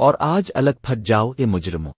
اور آج الگ پھٹ جاؤ اے مجرموں